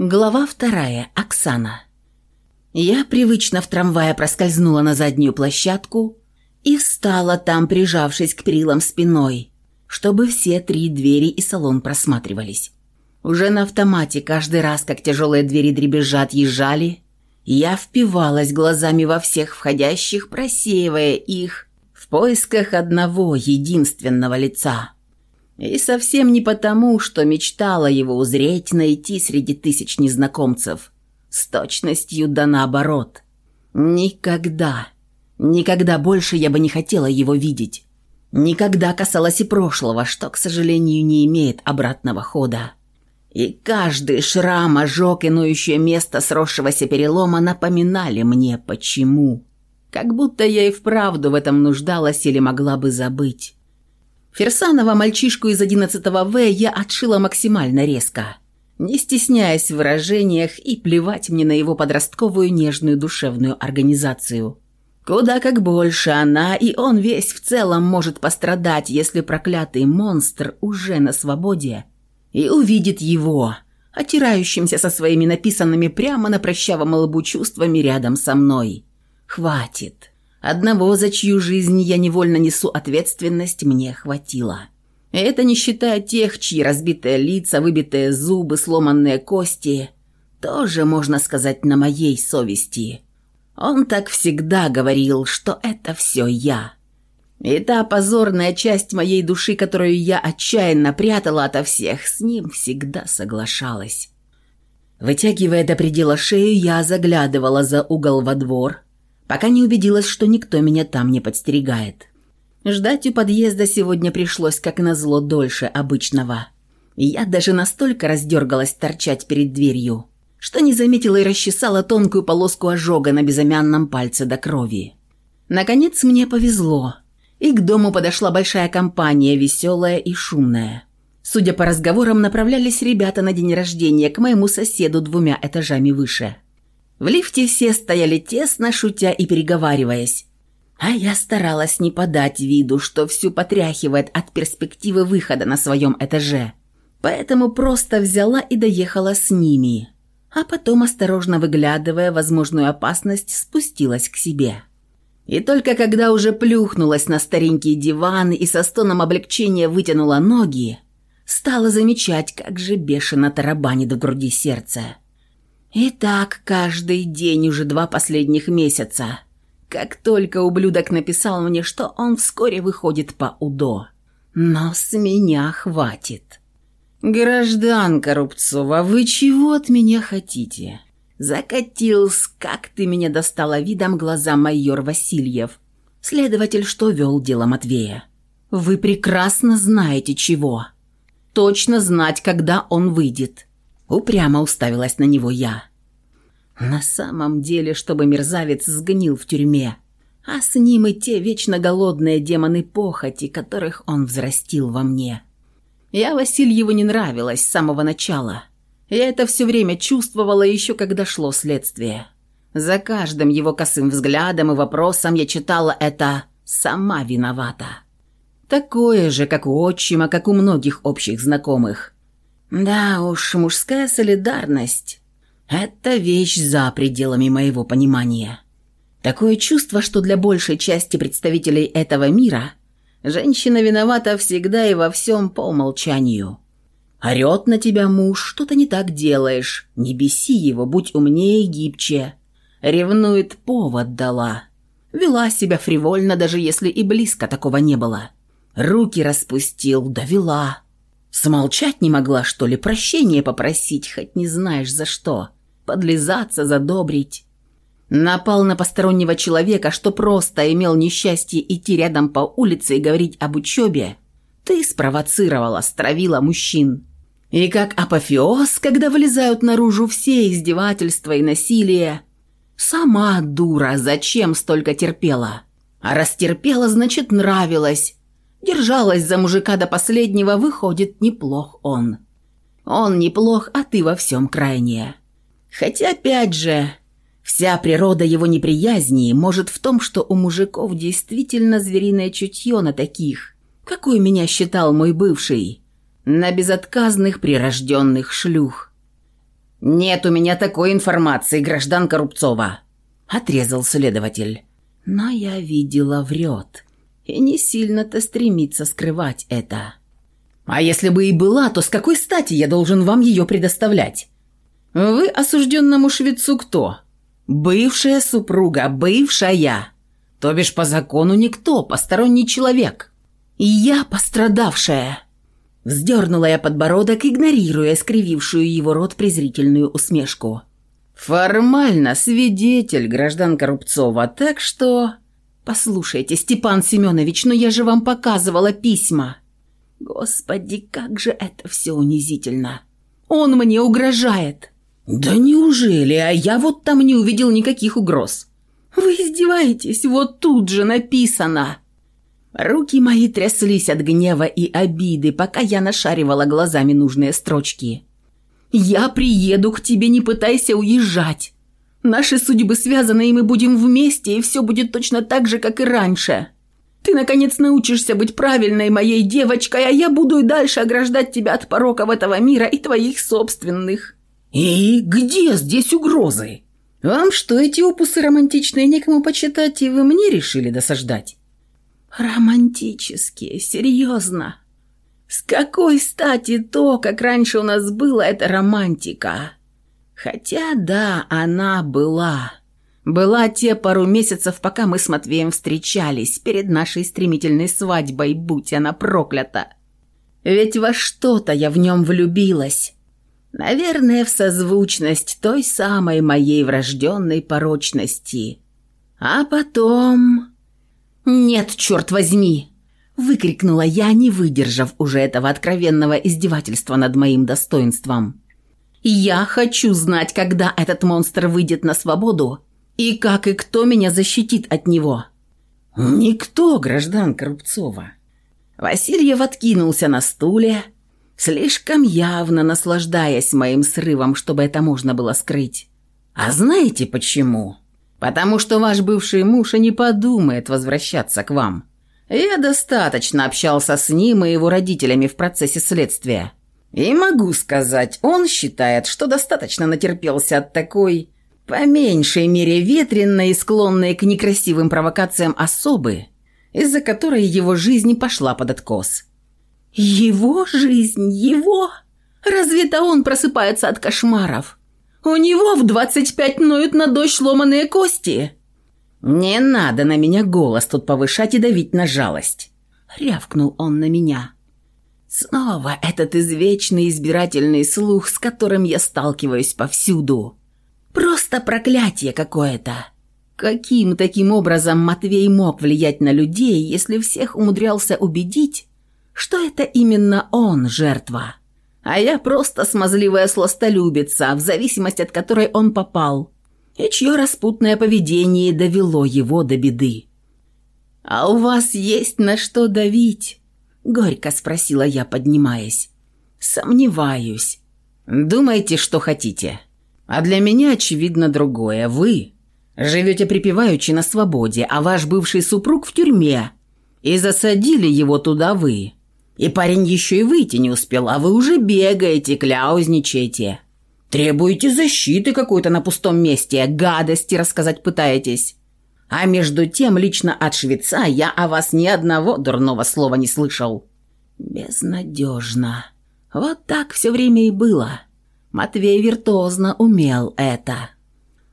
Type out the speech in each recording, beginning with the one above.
Глава вторая. Оксана. Я привычно в трамвае проскользнула на заднюю площадку и встала там, прижавшись к перилам спиной, чтобы все три двери и салон просматривались. Уже на автомате каждый раз, как тяжелые двери дребезжат, езжали, я впивалась глазами во всех входящих, просеивая их в поисках одного единственного лица – и совсем не потому, что мечтала его узреть, найти среди тысяч незнакомцев. С точностью да наоборот. Никогда, никогда больше я бы не хотела его видеть. Никогда касалась и прошлого, что, к сожалению, не имеет обратного хода. И каждый шрам, ожог и ноющее место сросшегося перелома напоминали мне, почему. Как будто я и вправду в этом нуждалась или могла бы забыть. Ферсанова, мальчишку из 11 В, я отшила максимально резко, не стесняясь в выражениях и плевать мне на его подростковую нежную душевную организацию. Куда как больше она и он весь в целом может пострадать, если проклятый монстр уже на свободе и увидит его, отирающимся со своими написанными прямо на прощавом лбу чувствами рядом со мной. Хватит. Одного, за чью жизнь я невольно несу ответственность, мне хватило. Это не считая тех, чьи разбитые лица, выбитые зубы, сломанные кости, тоже, можно сказать, на моей совести. Он так всегда говорил, что это все я. И та позорная часть моей души, которую я отчаянно прятала ото всех, с ним всегда соглашалась. Вытягивая до предела шею, я заглядывала за угол во двор – пока не убедилась, что никто меня там не подстерегает. Ждать у подъезда сегодня пришлось как назло дольше обычного. Я даже настолько раздергалась торчать перед дверью, что не заметила и расчесала тонкую полоску ожога на безымянном пальце до крови. Наконец мне повезло, и к дому подошла большая компания, веселая и шумная. Судя по разговорам, направлялись ребята на день рождения к моему соседу двумя этажами выше – в лифте все стояли тесно, шутя и переговариваясь. А я старалась не подать виду, что всю потряхивает от перспективы выхода на своем этаже. Поэтому просто взяла и доехала с ними. А потом, осторожно выглядывая возможную опасность, спустилась к себе. И только когда уже плюхнулась на старенький диван и со стоном облегчения вытянула ноги, стала замечать, как же бешено тарабанит в груди сердце. И так каждый день уже два последних месяца. Как только ублюдок написал мне, что он вскоре выходит по УДО. Но с меня хватит. «Гражданка Рубцова, вы чего от меня хотите?» Закатился, как ты меня достала видом глаза майор Васильев, следователь, что вел дело Матвея. «Вы прекрасно знаете, чего. Точно знать, когда он выйдет. Упрямо уставилась на него я. На самом деле, чтобы мерзавец сгнил в тюрьме, а с ним и те вечно голодные демоны похоти, которых он взрастил во мне. Я Васильеву не нравилась с самого начала. Я это все время чувствовала еще когда шло следствие. За каждым его косым взглядом и вопросом я читала это «сама виновата». Такое же, как у отчима, как у многих общих знакомых. Да уж, мужская солидарность – это вещь за пределами моего понимания. Такое чувство, что для большей части представителей этого мира женщина виновата всегда и во всем по умолчанию. Орет на тебя муж, что-то не так делаешь, не беси его, будь умнее и гибче. Ревнует, повод дала. Вела себя фривольно, даже если и близко такого не было. Руки распустил, довела. Смолчать не могла, что ли, прощение попросить, хоть не знаешь за что. Подлизаться, задобрить. Напал на постороннего человека, что просто имел несчастье идти рядом по улице и говорить об учебе. Ты спровоцировала, стравила мужчин. И как апофеоз, когда вылезают наружу все издевательства и насилие. Сама дура, зачем столько терпела? А растерпела, значит, нравилось. Держалась за мужика до последнего, выходит, неплох он. Он неплох, а ты во всем крайне. Хотя, опять же, вся природа его неприязни может в том, что у мужиков действительно звериное чутье на таких, какой меня считал мой бывший, на безотказных прирожденных шлюх. «Нет у меня такой информации, гражданка Рубцова», – отрезал следователь. Но я видела врет. И не сильно-то стремится скрывать это. «А если бы и была, то с какой стати я должен вам ее предоставлять? Вы осужденному швецу кто? Бывшая супруга, бывшая. То бишь по закону никто, посторонний человек. И я пострадавшая». Вздернула я подбородок, игнорируя скривившую его рот презрительную усмешку. «Формально свидетель, гражданка Рубцова, так что...» «Послушайте, Степан Семенович, но я же вам показывала письма». «Господи, как же это все унизительно! Он мне угрожает!» «Да неужели? А я вот там не увидел никаких угроз». «Вы издеваетесь? Вот тут же написано!» Руки мои тряслись от гнева и обиды, пока я нашаривала глазами нужные строчки. «Я приеду к тебе, не пытайся уезжать. Наши судьбы связаны, и мы будем вместе, и все будет точно так же, как и раньше. Ты, наконец, научишься быть правильной моей девочкой, а я буду и дальше ограждать тебя от пороков этого мира и твоих собственных». «И где здесь угрозы? Вам что, эти опусы романтичные некому почитать, и вы мне решили досаждать?» Романтические, серьезно. С какой стати то, как раньше у нас было, это романтика? Хотя да, она была. Была те пару месяцев, пока мы с Матвеем встречались, перед нашей стремительной свадьбой, будь она проклята. Ведь во что-то я в нем влюбилась. Наверное, в созвучность той самой моей врожденной порочности. А потом... «Нет, черт возьми!» – выкрикнула я, не выдержав уже этого откровенного издевательства над моим достоинством. «Я хочу знать, когда этот монстр выйдет на свободу и как и кто меня защитит от него». «Никто, гражданка Рубцова». Васильев откинулся на стуле, слишком явно наслаждаясь моим срывом, чтобы это можно было скрыть. «А знаете почему?» Потому что ваш бывший муж и не подумает возвращаться к вам. Я достаточно общался с ним и его родителями в процессе следствия. И могу сказать, он считает, что достаточно натерпелся от такой, по меньшей мере, ветренной и склонной к некрасивым провокациям особы, из-за которой его жизнь пошла под откос. Его жизнь? Его? Разве это он просыпается от кошмаров? У него в двадцать пять ноют на дождь ломаные кости. Не надо на меня голос тут повышать и давить на жалость. Рявкнул он на меня. Снова этот извечный избирательный слух, с которым я сталкиваюсь повсюду. Просто проклятие какое-то. Каким таким образом Матвей мог влиять на людей, если всех умудрялся убедить, что это именно он жертва? а я просто смазливая сластолюбица, в зависимость от которой он попал, и чье распутное поведение довело его до беды. «А у вас есть на что давить?» — горько спросила я, поднимаясь. «Сомневаюсь. Думайте, что хотите. А для меня очевидно другое. Вы живете припеваючи на свободе, а ваш бывший супруг в тюрьме, и засадили его туда вы». И парень еще и выйти не успел, а вы уже бегаете, кляузничаете. Требуете защиты какой-то на пустом месте, гадости рассказать пытаетесь. А между тем, лично от швеца я о вас ни одного дурного слова не слышал. Безнадежно. Вот так все время и было. Матвей виртуозно умел это.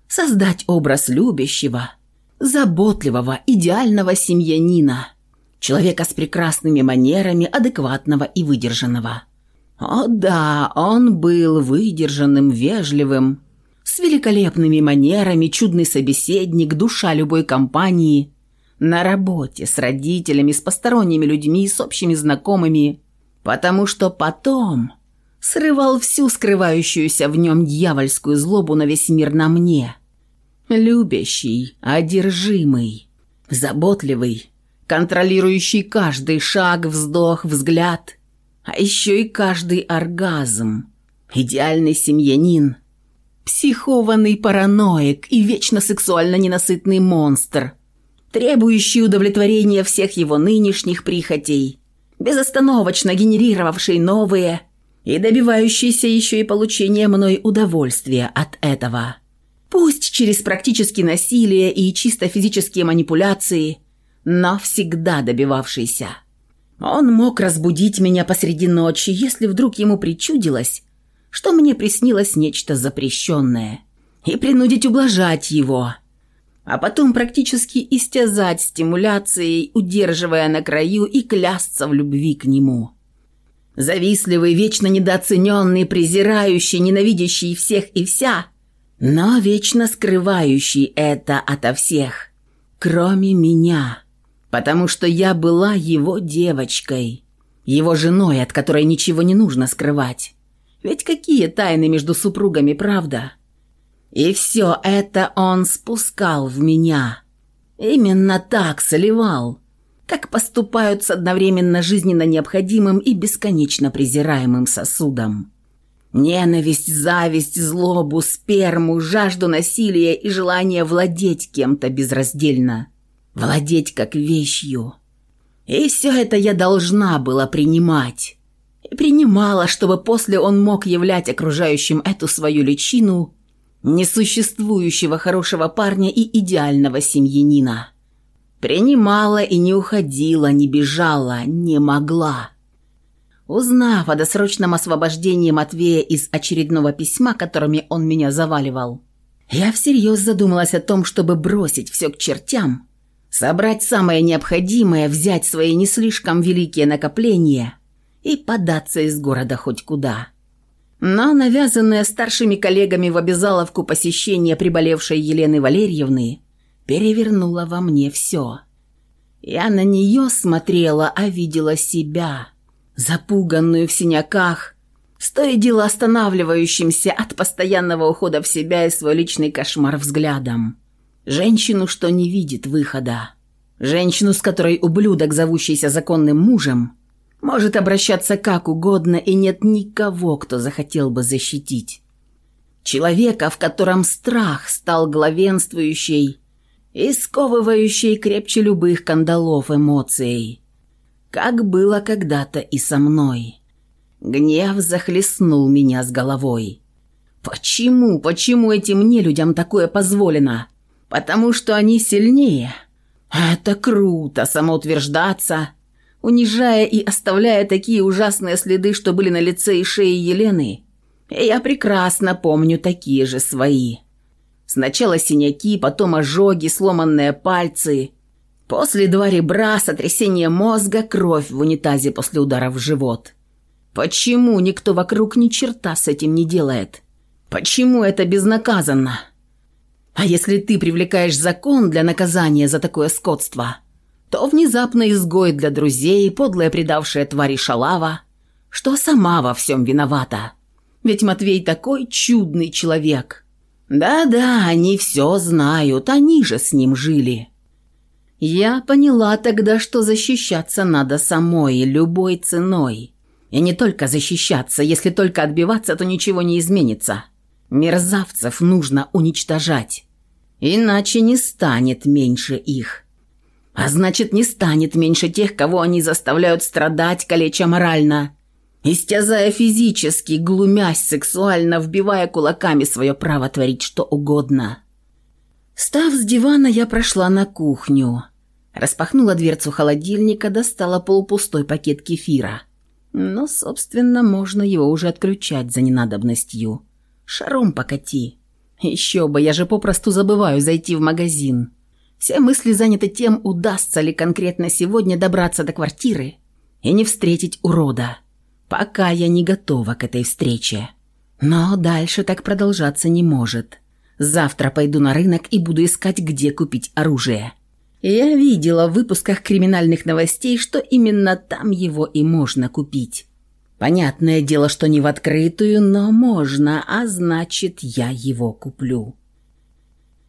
Создать образ любящего, заботливого, идеального семьянина – человека с прекрасными манерами, адекватного и выдержанного. О да, он был выдержанным, вежливым, с великолепными манерами, чудный собеседник, душа любой компании, на работе, с родителями, с посторонними людьми, с общими знакомыми, потому что потом срывал всю скрывающуюся в нем дьявольскую злобу на весь мир на мне. Любящий, одержимый, заботливый, контролирующий каждый шаг, вздох, взгляд, а еще и каждый оргазм. Идеальный семьянин, психованный параноик и вечно сексуально ненасытный монстр, требующий удовлетворения всех его нынешних прихотей, безостановочно генерировавший новые, и добивающийся еще и получения мной удовольствия от этого. Пусть через практически насилие и чисто физические манипуляции, но всегда добивавшийся. Он мог разбудить меня посреди ночи, если вдруг ему причудилось, что мне приснилось нечто запрещенное, и принудить ублажать его, а потом практически истязать стимуляцией, удерживая на краю и клясться в любви к нему. Завистливый, вечно недооцененный, презирающий, ненавидящий всех и вся, но вечно скрывающий это ото всех, кроме меня, потому что я была его девочкой, его женой, от которой ничего не нужно скрывать. Ведь какие тайны между супругами, правда? И все это он спускал в меня. Именно так соливал – как поступают с одновременно жизненно необходимым и бесконечно презираемым сосудом. Ненависть, зависть, злобу, сперму, жажду насилия и желание владеть кем-то безраздельно. Владеть как вещью. И все это я должна была принимать. Принимала, чтобы после он мог являть окружающим эту свою личину несуществующего хорошего парня и идеального семьянина. Принимала и не уходила, не бежала, не могла. Узнав о досрочном освобождении Матвея из очередного письма, которыми он меня заваливал, я всерьез задумалась о том, чтобы бросить все к чертям, собрать самое необходимое, взять свои не слишком великие накопления и податься из города хоть куда. Но навязанное старшими коллегами в обязаловку посещение приболевшей Елены Валерьевны перевернула во мне все. Я на нее смотрела, а видела себя, запуганную в синяках, с то и дело останавливающимся от постоянного ухода в себя и свой личный кошмар взглядом. Женщину, что не видит выхода. Женщину, с которой ублюдок, зовущийся законным мужем, может обращаться как угодно, и нет никого, кто захотел бы защитить. Человека, в котором страх стал главенствующей и сковывающей крепче любых кандалов эмоцией. Как было когда-то и со мной. Гнев захлестнул меня с головой. Почему, почему этим нелюдям такое позволено? Потому что они сильнее. Это круто, самоутверждаться, унижая и оставляя такие ужасные следы, что были на лице и шее Елены. Я прекрасно помню такие же свои. Сначала синяки, потом ожоги, сломанные пальцы. После два ребра, сотрясение мозга, кровь в унитазе после удара в живот. Почему никто вокруг ни черта с этим не делает? Почему это безнаказанно? А если ты привлекаешь закон для наказания за такое скотство, то внезапно изгой для друзей, подлая предавшая твари шалава, что сама во всем виновата. Ведь Матвей такой чудный человек – да-да, они все знают, они же с ним жили. Я поняла тогда, что защищаться надо самой, любой ценой. И не только защищаться, если только отбиваться, то ничего не изменится. Мерзавцев нужно уничтожать. Иначе не станет меньше их. А значит, не станет меньше тех, кого они заставляют страдать, калеча морально истязая физически, глумясь сексуально, вбивая кулаками свое право творить что угодно. Став с дивана, я прошла на кухню. Распахнула дверцу холодильника, достала полупустой пакет кефира. Но, собственно, можно его уже отключать за ненадобностью. Шаром покати. Еще бы, я же попросту забываю зайти в магазин. Все мысли заняты тем, удастся ли конкретно сегодня добраться до квартиры и не встретить урода. Пока я не готова к этой встрече. Но дальше так продолжаться не может. Завтра пойду на рынок и буду искать, где купить оружие. Я видела в выпусках криминальных новостей, что именно там его и можно купить. Понятное дело, что не в открытую, но можно, а значит, я его куплю.